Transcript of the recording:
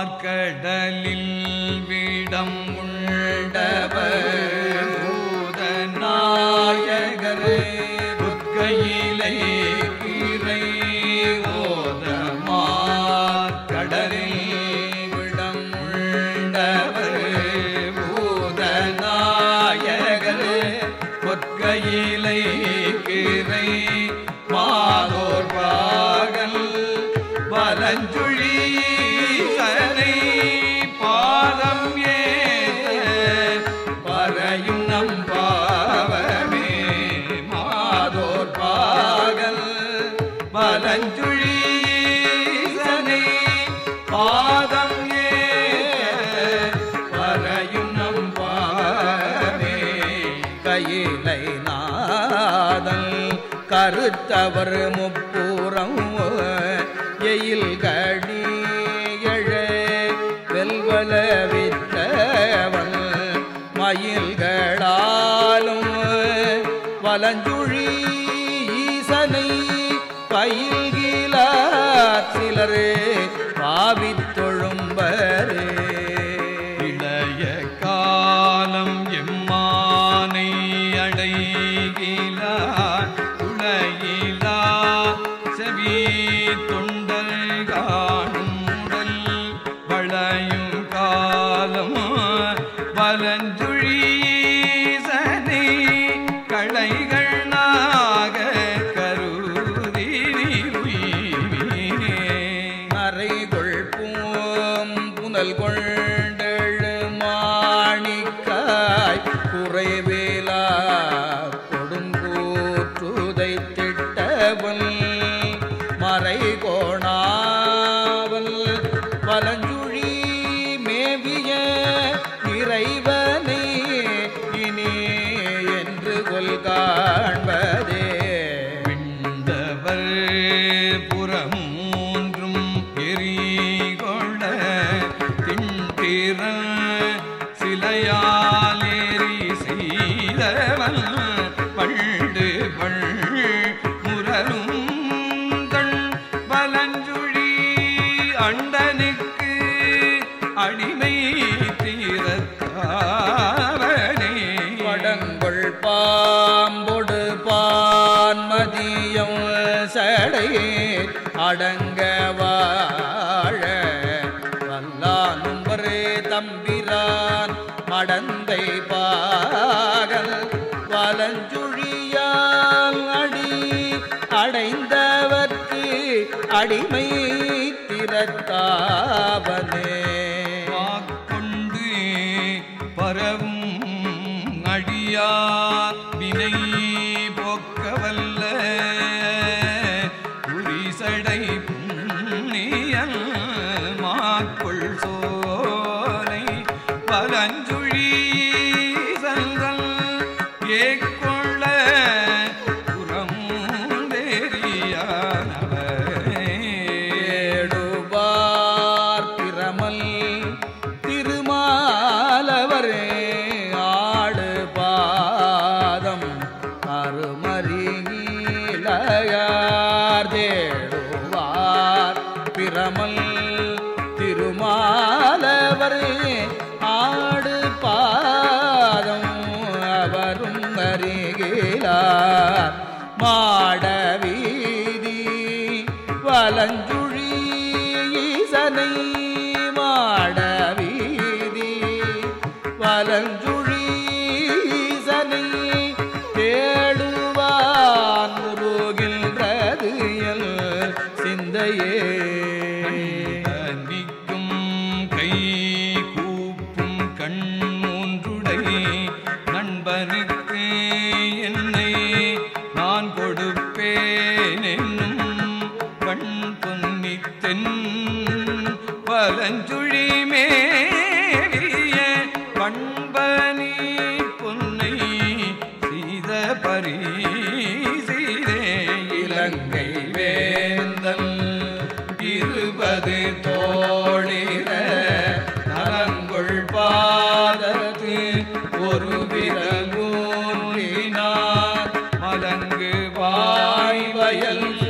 ஓதமார்கடலில் வீடம் உண் கருத்தவர் முப்பூரம் எயில் கடி எழ வெல்வல வித்தவன் மயில்களாலும் வலஞ்சுழி ஈசனை பயில்கிலார் சிலரே பாவித்த செவி தொண்டர் காணும் உடல் வளையும் காலம் வலஞ்சுழீசனை களை பலஞ்சுழி மேவிய இறைவனை இனி என்று கொல் காண்பதே. விண்டவர் புறமூன்றும் எரிகொள்ள திண்டிற சிலையாலேறி செய்தவன் தீரத்தாவனே வடங்கொள் பாம்பொடு பான்மதியம் சடை அடங்க வாழ வல்லானும்பரே தம்பிரான் மடந்தை பாகல். வலஞ்சுழியால் அடி அடைந்தவர்க்கு அடிமை திறத்தாவனே. செய்யா வினை போக்கவல்ல. உரிசடை புண்ணியன் மாக்குள் சோலை பலஞ்சுழி அருமறியார் தேடுவார். பிரமல் திருமாலவரே சிந்தையே நிற்கும் கை கூப்பும் கண் மூன்றுடை நண்பனுக்கு என்னை நான் கொடுப்பேன் என்னும் கண் பொன்னித்தென் பலஞ்சுழி மேவிய பண்பனி இருபது தோழிர நலங்குள் பாதத்து ஒரு விரல் மலங்கு வாய் வயல்